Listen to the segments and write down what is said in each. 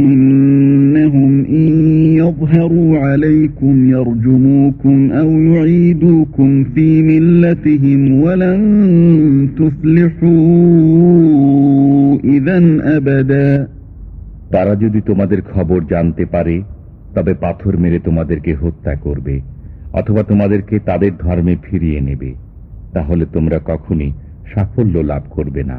إنهم إن يظهروا عليكم يرجموكم أو يعيدوكم في ملتهم ولن تفلحوا إذا أبدا তারা যদি তোমাদের খবর জানতে পারে তবে পাথর মেরে তোমাদেরকে হত্যা করবে অথবা তোমাদেরকে তাদের ধর্মে ফিরিয়ে নেবে তাহলে তোমরা কখনই সাফল্য লাভ করবে না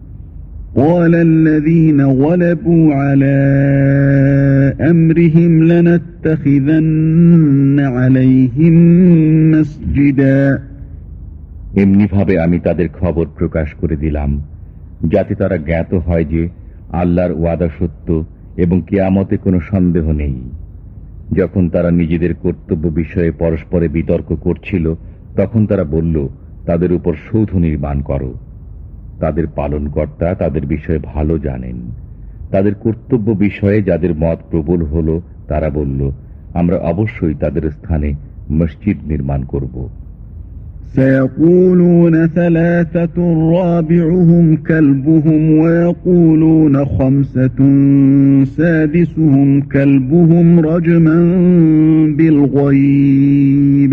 قال الذين غلبوا على أمرهم لنتخذن عليهم مسجدا এমনিভাবে আমি তাদের খবর প্রকাশ করে দিলাম যাতে তারা জ্ঞাত হয় যে আল্লাহর ওয়াদা সত্য এবং কেয়ামতে কোনো সন্দেহ নেই যখন তারা নিজেদের কর্তব্য বিষয়ে পরস্পরে বিতর্ক করছিল তখন তারা বলল তাদের উপর সৌধ নির্মাণ করো তাদের পালনকর্তা তাদের বিষয়ে ভালো জানেন তাদের কর্তব্য বিষয়ে যাদের মত প্রবল হল তারা বলল আমরা অবশ্যই তাদের স্থানে মসজিদ নির্মাণ করব سيقولون ثلاثة رابعهم كلبهم ويقولون خمسة سادسهم كلبهم رجما بالغيب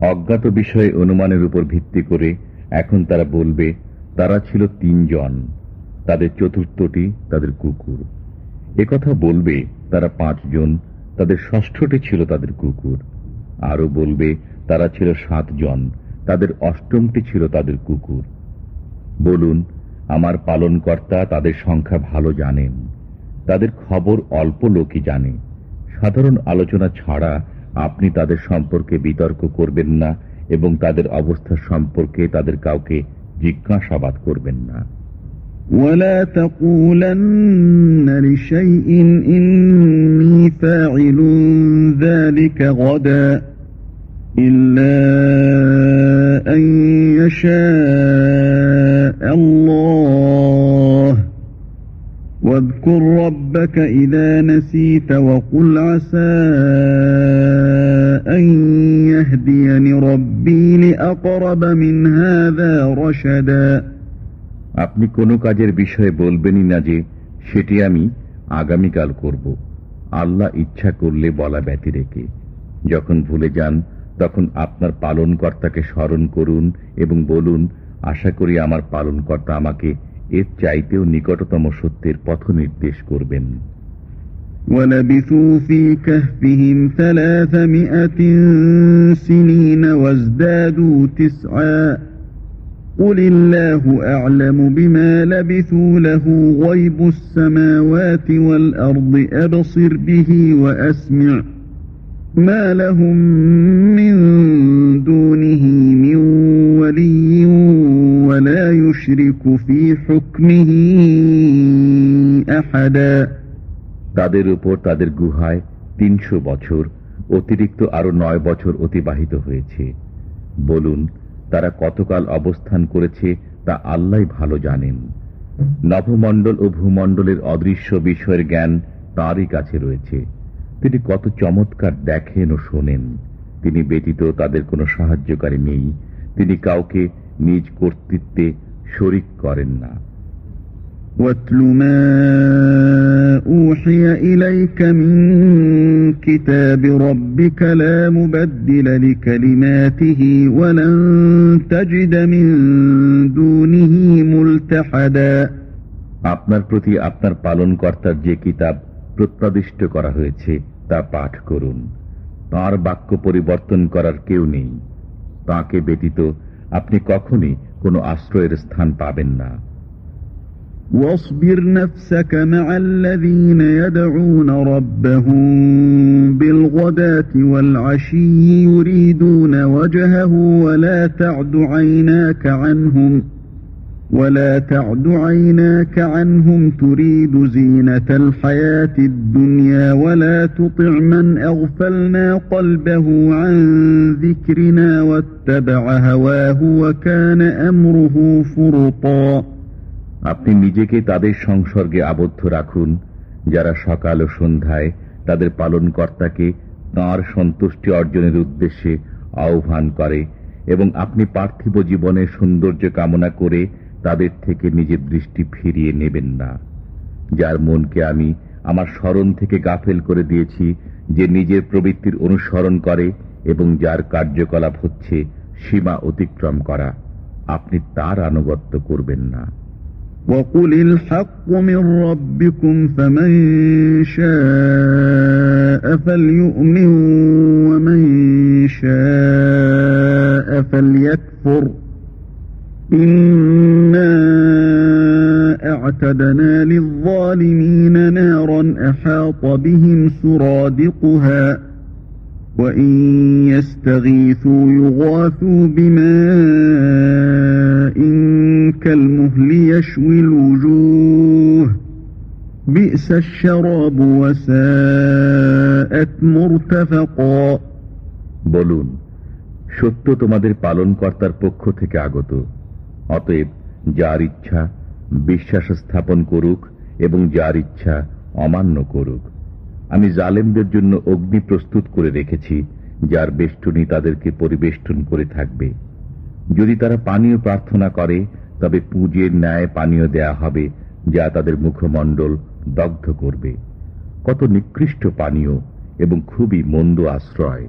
অজ্ঞাত বিষয়ে অনুমানের উপর ভিত্তি করে এখন তারা বলবে, তারা ছিল তিনজন। তাদের চতুর্থটি তাদের কুকুর। একথা বলবে তারা পাঁচজন, তাদের ষষ্ঠটি ছিল তাদের কুকুর। আরও বলবে, তারা ছিল সাতজন, তাদের অষ্টমটি ছিল তাদের কুকুর। বলুন, আমার পালনকর্তা তাদের সংখ্যা ভালো জানেন। তাদের খবর অল্প লোকই জানে। সাধারণ আলোচনা ছাড়া আপনি তাদের সম্পর্কে বিতর্ক করবেন না এবং তাদের অবস্থা সম্পর্কে তাদের কাউকে জিজ্ঞাসাবাদ করবেন না ولا تقولن لشيء إني فاعل ذلك غدا إلا أن يشاء الله واذكر ربك إذا نسيت وقل عسى أن يهديني ربي لأقرب من هذا رشدا আপনি কোনো কাজের বিষয়ে বলবেনই না যে সেটি আমি আগামীকাল করব আল্লাহ ইচ্ছা করলে বলা ব্যতি রেখে যখন ভুলে যান তখন আপনার পালনকর্তাকে স্মরণ করুন এবং বলুন আশা করি আমার পালনকর্তা আমাকে এর চাইতেও নিকটতম সত্যের পথ নির্দেশ করবেন ولبثوا في كهفهم ثلاثمائة سنين وازدادوا تسعا قل الله أعلم بما لبثوا له غيب السماوات والأرض أبصر به وأسمع ما لهم من دونه من ولي ولا يشرك في حكمه أحدا তাদের উপর তাদের গুহায় তিনশো বছর অতিরিক্ত আরো নয় বছর অতিবাহিত হয়েছে বলুন তারা কতকাল অবস্থান করেছে তা আল্লাহ ভালো জানেন নভমণ্ডল ও ভূমণ্ডলের অদৃশ্য বিষয়ের জ্ঞান তাঁরই কাছে রয়েছে তিনি কত চমৎকার দেখেন ও শোনেন তিনি ব্যতীত তাদের কোনো সাহায্যকারী নেই তিনি কাউকে নিজ কর্তৃত্বে শরিক করেন না واتل ما أوحي إليك من كتاب ربك لا مبدل لكلماته ولن تجد من دونه ملتحدا আপনার প্রতি আপনার পালনকর্তার যে কিতাব প্রত্যাদিষ্ট করা হয়েছে তা পাঠ করুন তার বাক্য পরিবর্তন করার কেউ নেই তাকে ব্যতীত আপনি কখনই কোনো আশ্রয়ের স্থান পাবেন না واصبر نفسك مع الذين يدعون ربهم بالغداة والعشي يريدون وجهه ولا تعد عيناك عنهم ولا تعد عيناك عنهم تريد زينة الحياة الدنيا ولا تطع من أغفلنا قلبه عن ذكرنا واتبع هواه وكان أمره فرطا আপনি নিজেকে তাদের সংসর্গে আবদ্ধ রাখুন যারা সকাল ও সন্ধ্যায় তাদের পালনকর্তাকে তাঁর সন্তুষ্টি অর্জনের উদ্দেশ্যে আহ্বান করে এবং আপনি পার্থিব জীবনের সৌন্দর্য কামনা করে তাদের থেকে নিজের দৃষ্টি ফিরিয়ে নেবেন না যার মনকে আমি আমার স্মরণ থেকে গাফেল করে দিয়েছি যে নিজের প্রবৃত্তির অনুসরণ করে এবং যার কার্যকলাপ হচ্ছে সীমা অতিক্রম করা আপনি তার আনুগত্য করবেন না وقل الحق من ربكم فمن شاء فليؤمن ومن شاء فليكفر إنا أعتدنا للظالمين نارا أحاط بهم سرادقها وإن يستغيثوا يغاثوا بماء كالمهل يشوي الوجوه بئس الشراب وساءت مرتفقا বলুন সত্য তোমাদের পালনকর্তার পক্ষ থেকে আগত অতএব যার ইচ্ছা বিশ্বাস স্থাপন করুক এবং যার ইচ্ছা অমান্য করুক। আমি জালেমদের জন্য অগ্নি প্রস্তুত করে রেখেছি, যার বেষ্টনী তাদেরকে পরিবেষ্টন করে থাকবে। যদি তারা পানীয় প্রার্থনা করে, তবে পুঁজের ন্যায় পানীয় দেয়া হবে, যা তাদের মুখমণ্ডল দগ্ধ করবে। কত নিকৃষ্ট পানীয় এবং খুবই মন্দ আশ্রয়।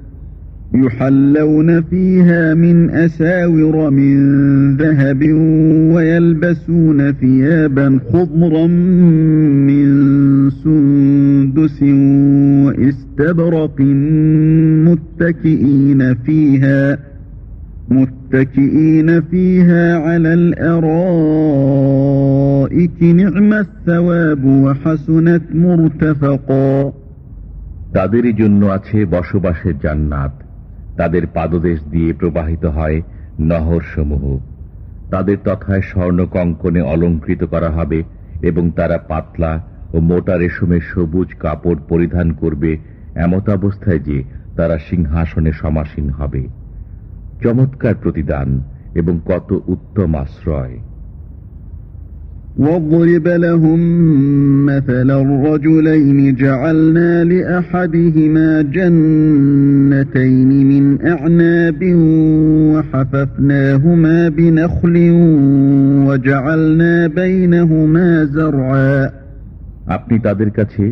يحلون فيها من أساور من ذهب ويلبسون ثيابا خضرا من سندس واستبرق متكئين فيها متكئين فيها على الأرائك نعم الثواب وحسنت مرتفقا তাদেরই জন্য আছে বসবাসের জান্নাত তাদের পাদদেশ দিয়ে প্রবাহিত হয় নহর সমূহ তাদের তথায় স্বর্ণ কঙ্কনে অলঙ্কৃত করা হবে এবং তারা পাতলা ও মোটা রেশমের সবুজ কাপড় পরিধান করবে এমত অবস্থায় যে তারা সিংহাসনে সমাসীন হবে। চমৎকার প্রতিদান এবং কত উত্তম আশ্রয়। واضرب لهم مثل الرجلين جعلنا لأحدهما جنتين من أعناب وحففناهما بنخل وجعلنا بينهما زرعا আপনি তাদের কাছে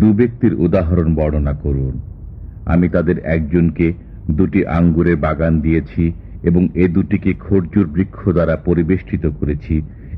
দু ব্যক্তির উদাহরণ বর্ণনা করুন আমি তাদের একজনকে দুটি আঙ্গুরের বাগান দিয়েছি এবং এ দুটিকে খরজুর বৃক্ষ দ্বারা পরিবেষ্টিত করেছি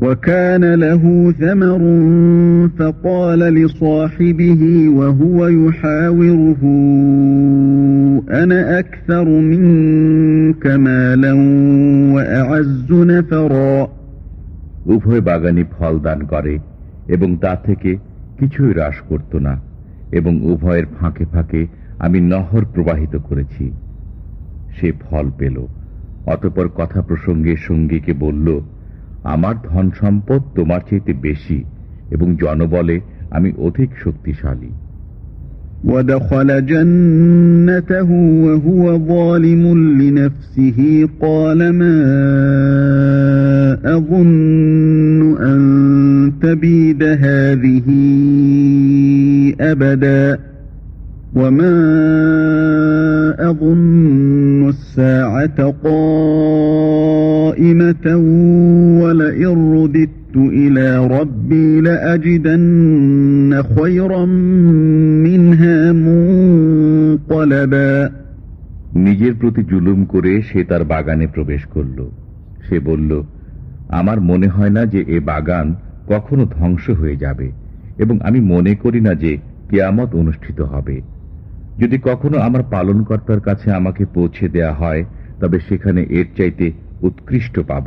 وكان له ثمر فقال لصاحبه وهو يحاوره أنا أكثر منك مالا وأعز نفرا উভয় বাগানই ফল দান করে এবং তা থেকে কিছুই হ্রাস করত না এবং উভয়ের ফাঁকে ফাঁকে আমি নহর প্রবাহিত করেছি সে ফল পেল অতপর কথা প্রসঙ্গে সঙ্গীকে বলল আমার ধন সম্পদ তোমার চাইতে বেশি এবং জনবলে আমি অধিক শক্তিশালী ودخل جنته وهو ظالم لنفسه قال ما أظن أن تبيد هذه أبدا وما أظن الساعة قائمة ولئن رددت إلى ربي لأجدن خيرا منها منقلبا নিজের প্রতি জুলুম করে সে তার বাগানে প্রবেশ করল সে বলল আমার মনে হয় না যে এ বাগান কখনো ধ্বংস হয়ে যাবে এবং আমি মনে করি না যে কেয়ামত অনুষ্ঠিত হবে যদি কখনো আমার পালনকর্তার কাছে আমাকে পৌঁছে দেয়া হয় তবে সেখানে এর চাইতে উৎকৃষ্ট পাব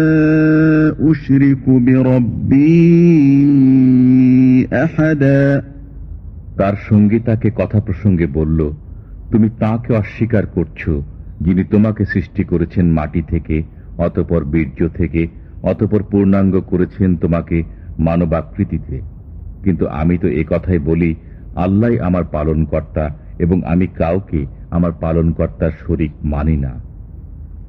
তার সঙ্গে তাকে কথা প্রসঙ্গে বলল, তুমি তাকে অস্বীকার করছ, যিনি তোমাকে সৃষ্টি করেছেন মাটি থেকে, অতপর বীর্য থেকে, অতপর পূর্ণাঙ্গ করেছেন তোমাকে মানবাকৃতিতে। কিন্তু আমি তো এ কথাই বলি, আল্লাহ আমার পালনকর্তা এবং আমি কাউকে আমার পালনকর্তার শরিক মানি না।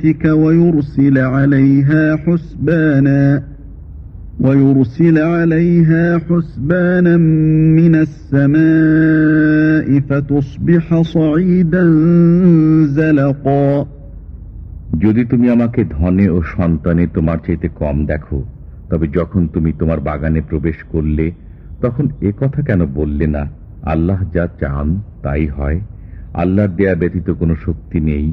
جنتك ويرسل عليها حسبانا ويرسل عليها حسبانا من السماء فتصبح صعيدا زلقا যদি তুমি আমাকে ধনে ও সন্তানে তোমার চাইতে কম দেখো তবে যখন তুমি তোমার বাগানে প্রবেশ করলে তখন এ কথা কেন বললে না আল্লাহ যা চান তাই হয় আল্লাহর দেয়া ব্যতীত কোনো শক্তি নেই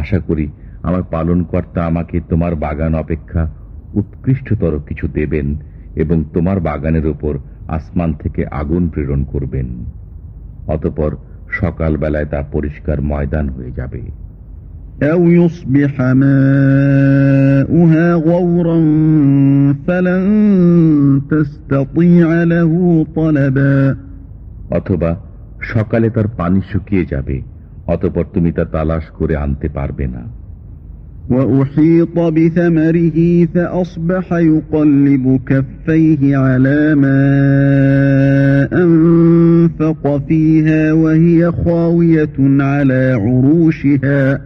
আশা করি আমার পালনকর্তা আমাকে তোমার বাগান অপেক্ষা উৎকৃষ্টতর কিছু দেবেন এবং তোমার বাগানের উপর আসমান থেকে আগুন প্রেরণ করবেন। অতপর সকালবেলায় তা পরিষ্কার ময়দান হয়ে যাবে। অথবা সকালে তার পানি শুকিয়ে যাবে অতপর তুমি তা তালাশ করে আনতে পারবে না। وأحيط بثمره فأصبح يقلب كفيه على ما أنفق فيها وهي خاوية على عروشها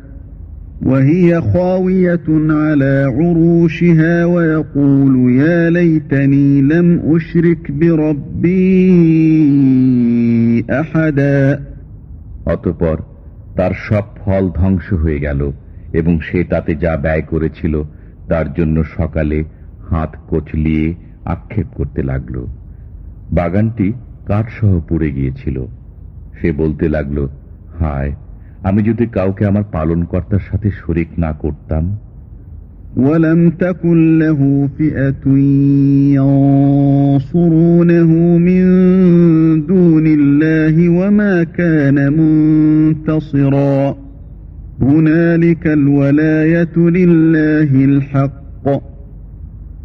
وهي خاوية على عروشها ويقول يا ليتني لم أشرك بربي أحدا অতপর তার সব ফল ধ্বংস হয়ে গেল এবং সে তাতে যা ব্যয় করেছিল তার জন্য সকালে হাত কচলিয়ে আক্ষেপ করতে লাগল বাগানটি কাঠসহ পুড়ে গিয়েছিল সে বলতে লাগল হায় আমি যদি কাউকে আমার পালনকর্তার সাথে শরিক না করতাম ولم تكن له فئة ينصرونه من دون الله وما كان منتصرا هنالك الولاية لله الحق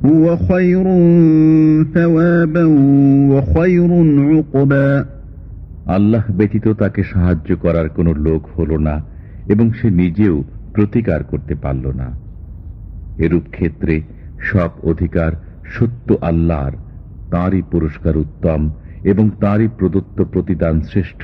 هو خير ثوابا وخير عقبا আল্লাহ ব্যতীত তাকে সাহায্য করার কোনো লোক হল না এবং সে নিজেও প্রতিকার করতে পারল না এরূপ ক্ষেত্রে সব অধিকার সত্য আল্লাহর তাঁরই পুরস্কার উত্তম এবং তাঁরই প্রদত্ত প্রতিদান শ্রেষ্ঠ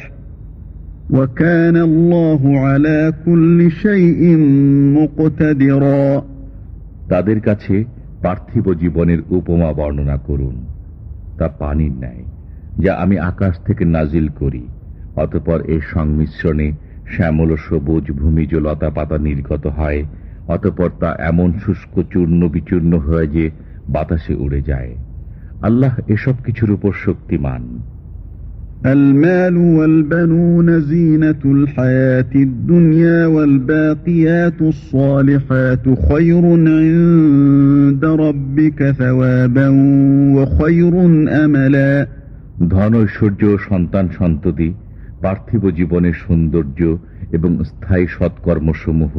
وكان الله على كل شيء مقتدرا তাদের কাছে পার্থিব জীবনের উপমা বর্ণনা করুন তা পানির ন্যায় যা আমি আকাশ থেকে নাজিল করি অতপর এর সংমিশ্রণে শ্যামল ও সবুজ ভূমিজ লতা পাতা নির্গত হয় অতপর তা এমন শুষ্ক চূর্ণ বিচূর্ণ হয়ে যে বাতাসে উড়ে যায় আল্লাহ এসব কিছুর উপর শক্তিমান المال والبنون زينة الحياة الدنيا والباقيات الصالحات خير عند ربك ثوابا وخير أملا ধন ঐশ্বর্য ও সন্তান সন্ততি পার্থিব জীবনের সৌন্দর্য এবং স্থায়ী সৎকর্মসমূহ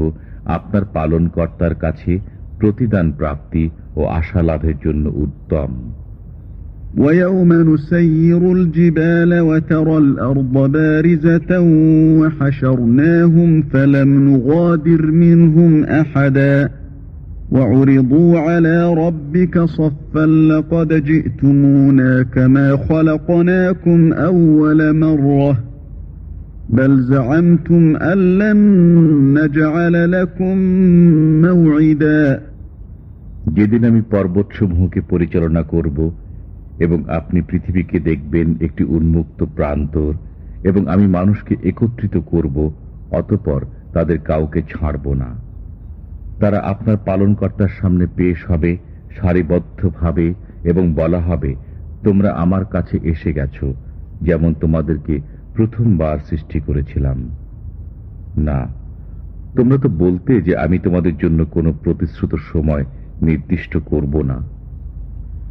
আপনার পালনকর্তার কাছে প্রতিদান প্রাপ্তি ও আশা লাভের জন্য উত্তম ويوم نسير الجبال وترى الأرض بارزة وحشرناهم فلم نغادر منهم أحدا وعرضوا على ربك صفا لقد جئتمونا كما خلقناكم أول مرة بل زعمتم أن لن نجعل لكم موعدا যেদিন আমি পর্বতসমূহকে পরিচালনা করব এবং আপনি পৃথিবীকে দেখবেন একটি উন্মুক্ত প্রান্তর, এবং আমি মানুষকে একত্রিত করব, অতপর তাদের কাউকে ছাড়ব না। তারা আপনার পালনকর্তার সামনে পেশ হবে, সারিবদ্ধভাবে, এবং বলা হবে, তোমরা আমার কাছে এসে গেছ, যেমন তোমাদেরকে প্রথমবার সৃষ্টি করেছিলাম। না, তোমরা তো বলতে যে আমি তোমাদের জন্য কোনো প্রতিশ্রুত সময় নির্দিষ্ট করব না।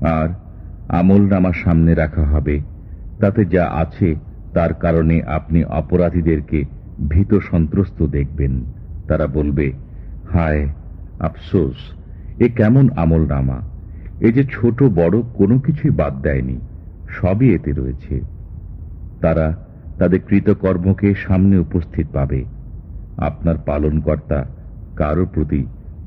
আর আমল নামা সামনে রাখা হবে। তাতে যা আছে, তার কারণে আপনি অপরাধীদেরকে ভীত সন্ত্রস্ত দেখবেন। তারা বলবে, হায়, আফসোস, এ কেমন আমল নামা? এ যে ছোট বড় কোনো কিছুই বাদ দেয়নি, সবই এতে রয়েছে। তারা তাদের কৃতকর্মকে সামনে উপস্থিত পাবে। আপনার পালনকর্তা কারও প্রতি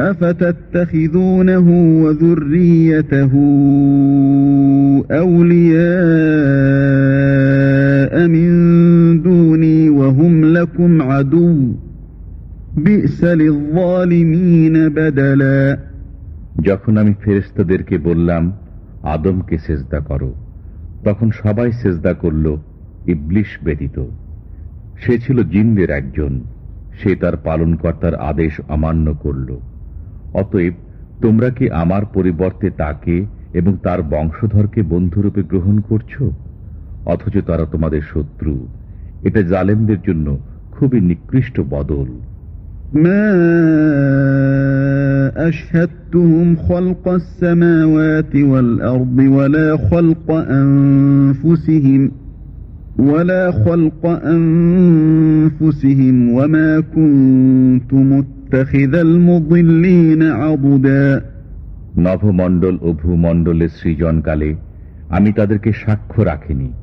أَفَتَتَّخِذُونَهُ وَذُرِّيَّتَهُ أَوْلِيَاءَ مِن دُونِي وَهُمْ لَكُمْ عَدُوٌّ بِئْسَ لِلظَّالِمِينَ بَدَلًا যখন আমি ফেরেস্তাদেরকে বললাম আদমকে সেজদা করো তখন সবাই সেজদা করল ইবলিশ ব্যতীত সে ছিল জিনদের একজন সে তার পালনকর্তার আদেশ অমান্য করল অতএব তোমরা কি আমার পরিবর্তে তাকে এবং তার বংশধরকে বন্ধুরূপে গ্রহণ করছো অথচ তারা তোমাদের শত্রু এটা জালেমদের জন্য খুবই নিকৃষ্ট বদল ما أشهدتهم خلق السماوات والأرض ولا خلق أنفسهم ولا خلق أنفسهم وما كنت متخذ المضلين عضدا নভমণ্ডল ও ভূমণ্ডলের সৃজনকালে আমি তাদেরকে সাক্ষ্য রাখিনি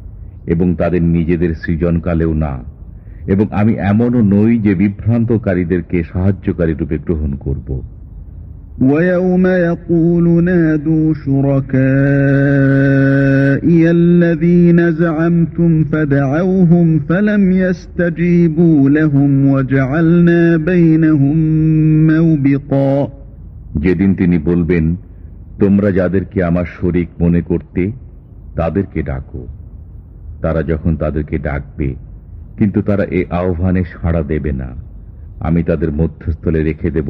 এবং তাদের নিজেদের সৃজনকালেও না। এবং আমি এমনও নই যে বিভ্রান্তকারীদেরকে সাহায্যকারী রূপে গ্রহণ করব। ويوم يقول نادوا شركائي الذين زعمتم فدعوهم فلم يستجيبوا لهم وجعلنا بينهم موبقا যেদিন তিনি বলবেন তোমরা যাদেরকে আমার শরিক মনে করতে তাদেরকে ডাকো তারা যখন তাদেরকে ডাকবে কিন্তু তারা এ আহ্বানে সাড়া দেবে না আমি তাদের মধ্যস্থলে রেখে দেব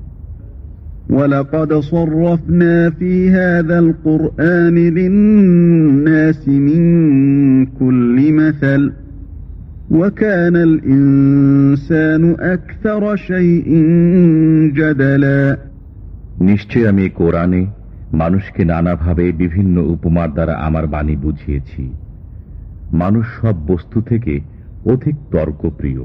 ولقد صرفنا في هذا القرآن للناس من كل مثل وكان الإنسان أكثر شيء جدلا নিশ্চয় আমি এই কোরআনে মানুষকে নানাভাবে বিভিন্ন উপমার দ্বারা আমার বাণী বুঝিয়েছি মানুষ সব বস্তু থেকে অধিক তর্কপ্রিয়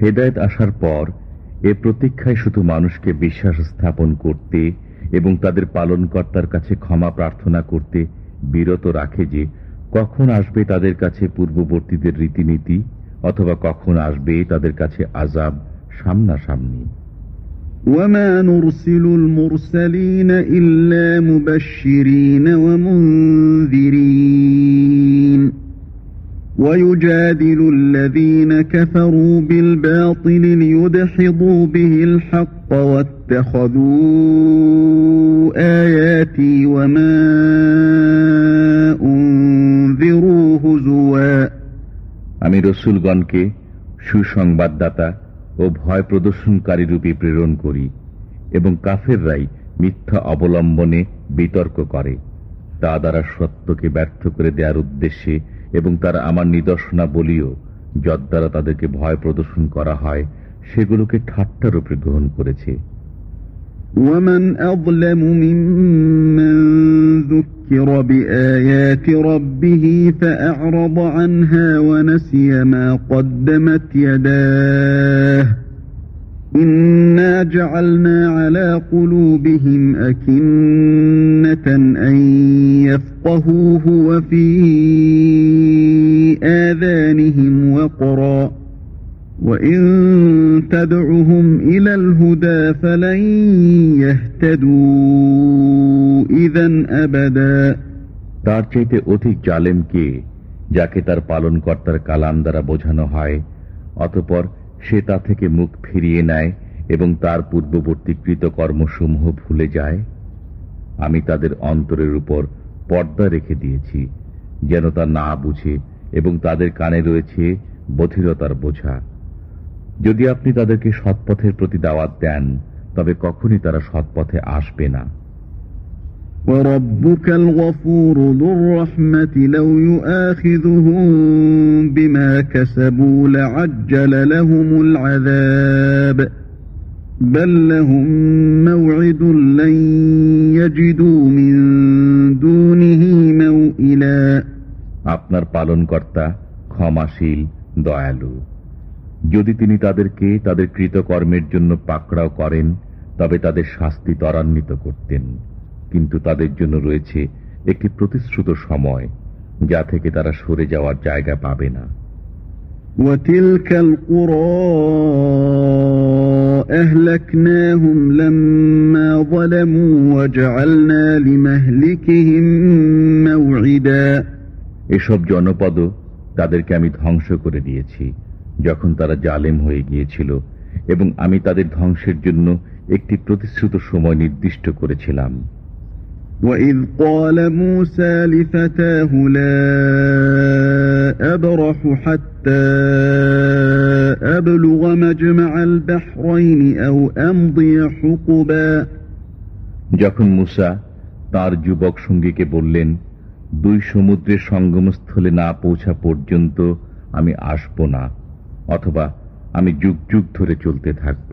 হেদায়ত আসার পর এ প্রতীক্ষায় শুধু মানুষকে বিশ্বাস স্থাপন করতে এবং তাদের পালনকর্তার কাছে ক্ষমা প্রার্থনা করতে বিরত রাখে যে কখন আসবে তাদের কাছে পূর্ববর্তীদের রীতিনীতি অথবা কখন আসবে তাদের কাছে আজাব সামনাসামনি وما نرسل المرسلين إلا مبشرين ومنذرين ويجادل الذين كفروا بالباطل ليدحضوا به الحق واتخذوا آياتي وما أنذروا هزوا আমি রসুলগণকে সুসংবাদদাতা ও ভয় প্রদর্শনকারী রূপে প্রেরণ করি এবং কাফেররাই মিথ্যা অবলম্বনে বিতর্ক করে তা দ্বারা সত্যকে ব্যর্থ করে দেওয়ার উদ্দেশ্যে এবং তারা আমার নিদর্শনা বলিও যদ্বারা তাদেরকে ভয় প্রদর্শন করা হয় সেগুলোকে ঠাট্টার উপরে গ্রহণ করেছে ومن أظلم ممن ذكر بآيات ربه فأعرض عنها ونسي ما قدمت يداه إنا جعلنا على قلوبهم أكنة أن يفقهوه وفي آذانهم وقرا وإن تدعهم إلى الهدى فلن يهتدوا إذا أبدا তার চাইতে অধিক জালেম কে যাকে তার পালনকর্তার কালাম দ্বারা বোঝানো হয় অতপর সে তা থেকে মুখ ফিরিয়ে নেয় এবং তার পূর্ববর্তী কৃতকর্মসমূহ ভুলে যায়। আমি তাদের অন্তরের উপর পর্দা রেখে দিয়েছি, যেন তা না বুঝে এবং তাদের কানে রয়েছে বধিরতার বোঝা। যদি আপনি তাদেরকে সৎপথের প্রতি দাওয়াত দেন, তবে কখনই তারা সৎপথে আসবে না। وربك الغفور ذو الرحمة لو يؤاخذهم بما كسبوا لعجل لهم العذاب بل لهم موعد لن يجدوا من دونه موئلا আপনার পালনকর্তা ক্ষমাশীল দয়ালু যদি তিনি তাদেরকে তাদের কৃতকর্মের জন্য পাকড়াও করেন তবে তাদের শাস্তি ত্বরান্বিত করতেন কিন্তু তাদের জন্য রয়েছে একটি প্রতিশ্রুত সময় যা থেকে তারা সরে যাওয়ার জায়গা পাবে না وتلك القرى أهلكناهم لما ظلموا وجعلنا لمهلكهم موعدا এসব জনপদ তাদেরকে আমি ধ্বংস করে দিয়েছি যখন তারা জালেম হয়ে গিয়েছিল এবং আমি তাদের ধ্বংসের জন্য একটি প্রতিশ্রুত সময় নির্দিষ্ট করেছিলাম وإذ قال موسى لفتاه لا أبرح حتى أبلغ مجمع البحرين أو أمضي حقبا যখন মুসা তার যুবক সঙ্গীকে বললেন দুই সমুদ্রের সঙ্গমস্থলে না পৌঁছা পর্যন্ত আমি আসব না অথবা আমি যুগ যুগ ধরে চলতে থাকব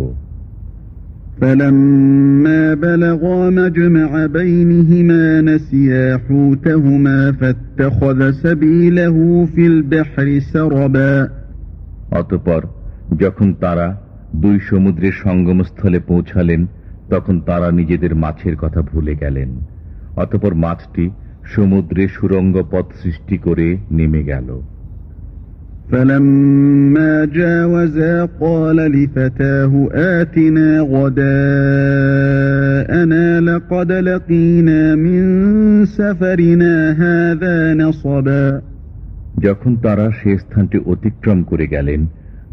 فلما بلغا مجمع بينهما نسيا حوتهما فاتخذ سبيله في البحر سربا অতপর যখন তারা দুই সমুদ্রের সঙ্গমস্থলে পৌঁছালেন তখন তারা নিজেদের মাছের কথা ভুলে গেলেন অতপর মাছটি সমুদ্রে সুরঙ্গ পথ সৃষ্টি করে নেমে গেল فلما جاوزا قال لفتاه آتنا غداءنا لقد لقينا من سفرنا هذا نصبا যখন তারা সে স্থানটি অতিক্রম করে গেলেন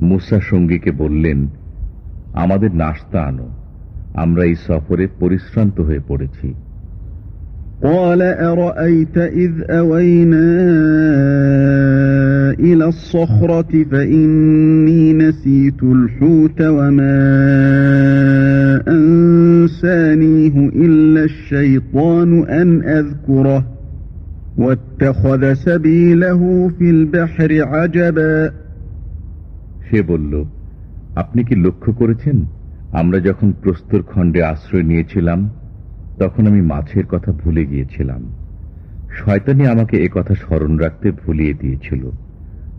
মুসা সঙ্গীকে বললেন আমাদের নাস্তা আনো আমরা এই সফরে পরিশ্রান্ত হয়ে পড়েছি قال أرأيت إذ أوينا إلى الصخرة فإني نسيت الحوت وما أنسانيه إلا الشيطان أن أذكره واتخذ سبيله في البحر عجبا সে বলল আপনি কি লক্ষ্য করেছেন আমরা যখন প্রস্তর খণ্ডে আশ্রয় নিয়েছিলাম তখন আমি মাছের কথা ভুলে গিয়েছিলাম শয়তানি আমাকে এ কথা স্মরণ রাখতে ভুলিয়ে দিয়েছিল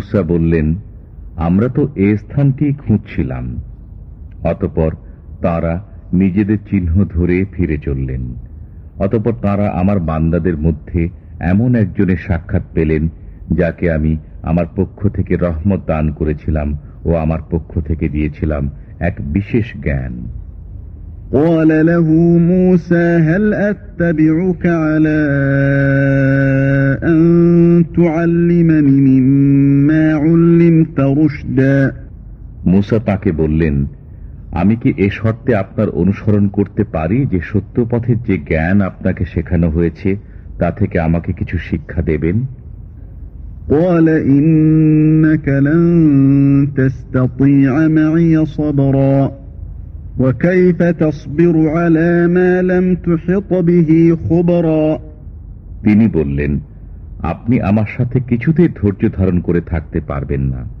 মুসা বললেন আমরা তো এ স্থানটি খুঁজছিলাম অতপর তারা নিজেদের চিহ্ন ধরে ফিরে চললেন অতপর তারা আমার বান্দাদের মধ্যে এমন একজনের সাক্ষাৎ পেলেন যাকে আমি আমার পক্ষ থেকে রহমত দান করেছিলাম ও আমার পক্ষ থেকে দিয়েছিলাম এক বিশেষ জ্ঞান قال له موسى هل أتبعك على أن تعلمني مما علمت رشدا মুসা তাকে বললেন আমি কি এ শর্তে আপনার অনুসরণ করতে পারি যে সত্য পথের যে জ্ঞান আপনাকে শেখানো হয়েছে তা থেকে আমাকে কিছু শিক্ষা দেবেন? তিনি বললেন আপনি আমার সাথে কিছুতেই ধৈর্য ধারণ করে থাকতে পারবেন না।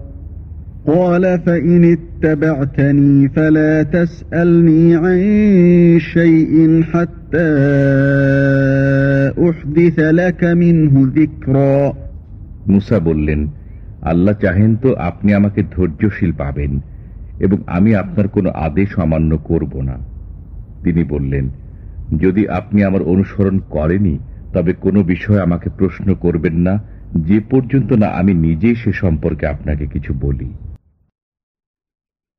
قال فإن اتبعتني فلا تسألني عن شيء حتى أحدث لك منه ذكرا মুসা বললেন আল্লাহ চাহেন তো আপনি আমাকে ধৈর্যশীল পাবেন এবং আমি আপনার কোনো আদেশ অমান্য করব না তিনি বললেন যদি আপনি আমার অনুসরণ করেনি তবে কোনো বিষয় আমাকে প্রশ্ন করবেন না যে পর্যন্ত না আমি নিজেই সে সম্পর্কে আপনাকে কিছু বলি